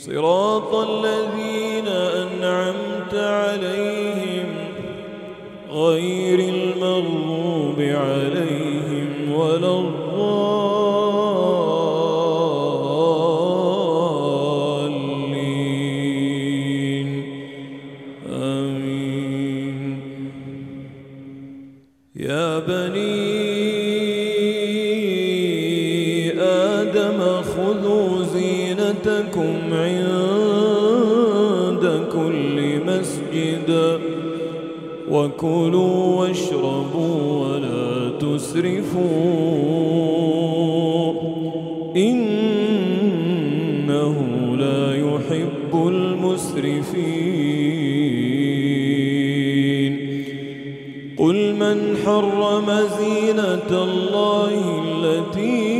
صراط الذين آدم خذوا زينتكم عند كل مسجد وكلوا واشربوا ولا تسرفوا. إنه لا يحب المسرفين. قل من حرم زينة الله التي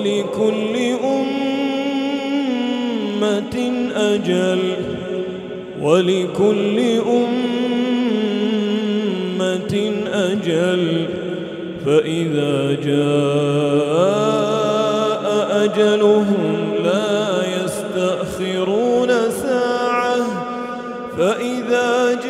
ولكل أمة أجل ولكل أمة أجل. فإذا جاء أجلهم لا يستأخرون ساعة فإذا جاء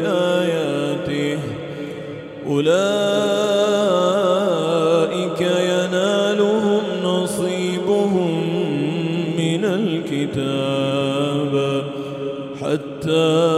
بآياته أولئك ينالهم نصيبهم من الكتاب حتى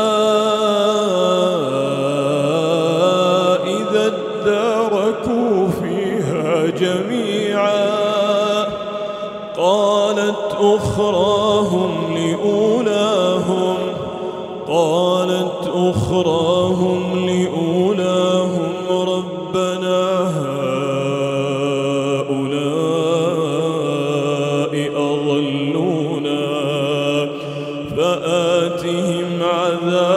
أخراهم لأولاهم قالت أخراهم لأولاهم ربنا هؤلاء أضلونا فآتهم عذابا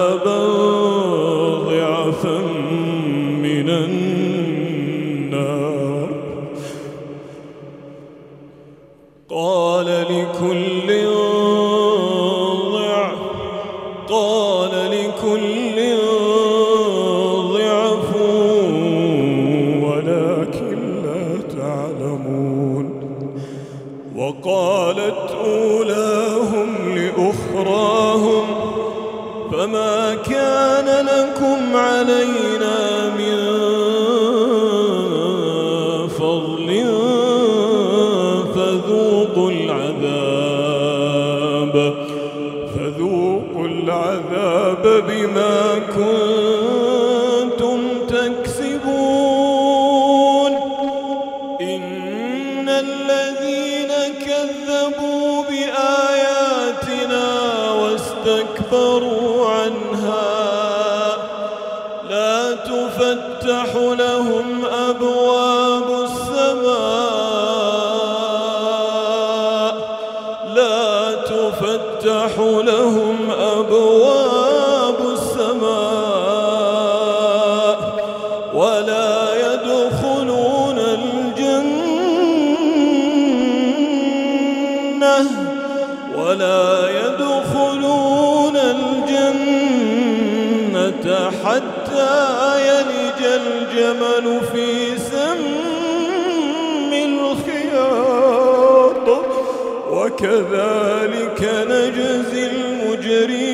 لأخراهم فما كان لكم علينا من فضل فذوقوا العذاب فذوقوا العذاب بما كنتم واستكبروا عنها. لا تفتح لهم أبواب السماء. لا تفتح لهم أبواب السماء. ولا يدخلون الجنة. ولا حتى يلج الجمل في سم الخياط. وكذلك نجزي المجرمين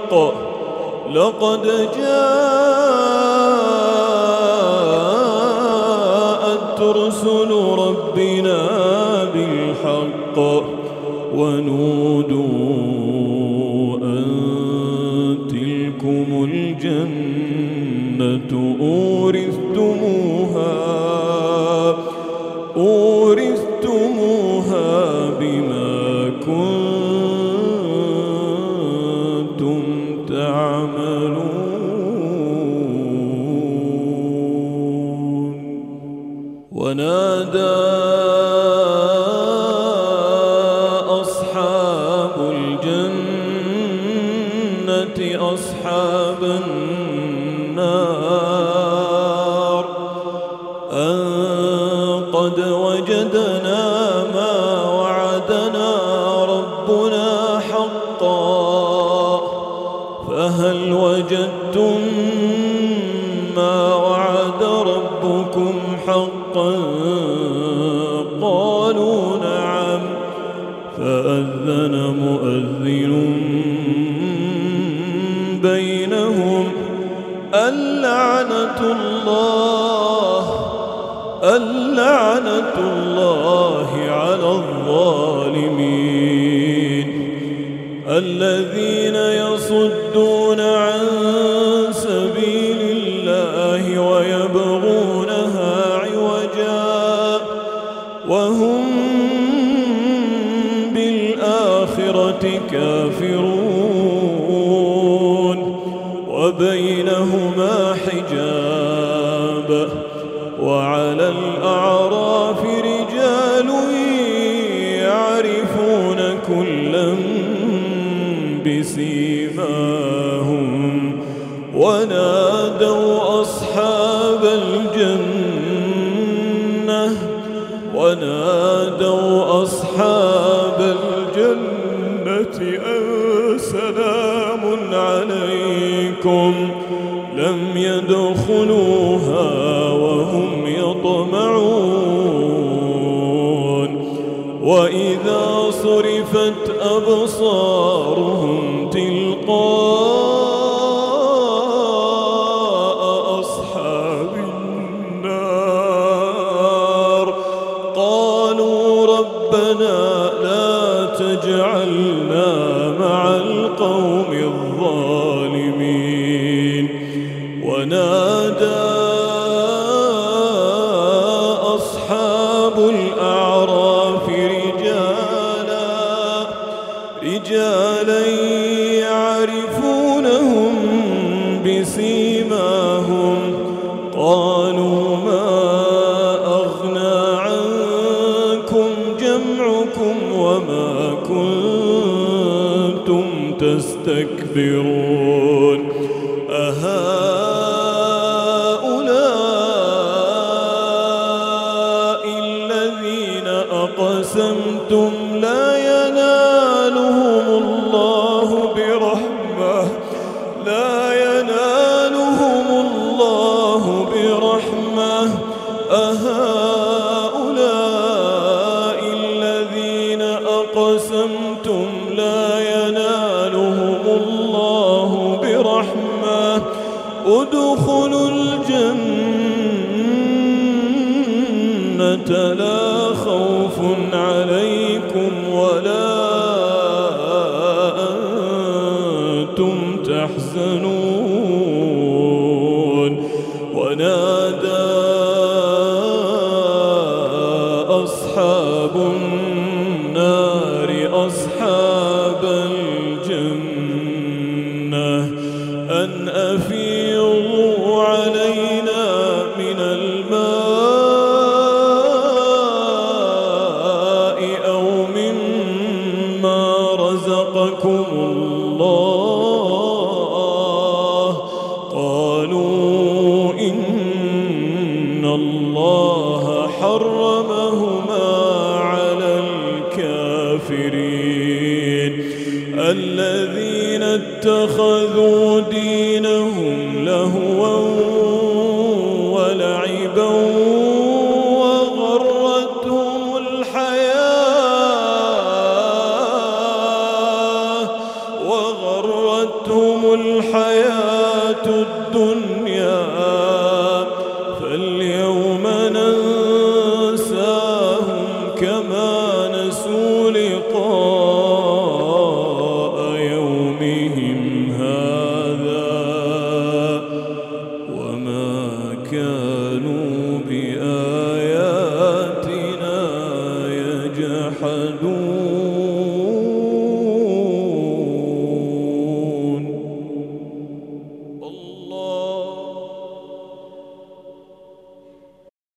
لقد جاءت رسل ربنا بالحق ونودوا أن تلكم الجنة أورثتموها قالوا نعم. فأذن مؤذن بينهم اللعنة الله اللعنة الله على الظالمين. الذين يصدون عن وعلى الأعراف رجال يعرفون كلا بسيماهم ونادوا أصحاب الجنة ونادوا أصحاب يدخلوها وهم يطمعون. وإذا صرفت أبصارهم تلقاء ونادى أصحاب الأعراف رجالا رجالا يعرفونهم بسيماهم. قالوا ما أغنى عنكم جمعكم وما كنتم تستكبرون. أهؤلاء ادخلوا الجنة لا خوف عليكم ولا أنتم تحزنون. ونادى أصحاب النار أصحاب الجنة الكافرين. الذين اتخذوا دينهم لهوا ولعبا وغرتهم الحياة وغرتهم الحياة الدنيا. فاليوم ننساهم كما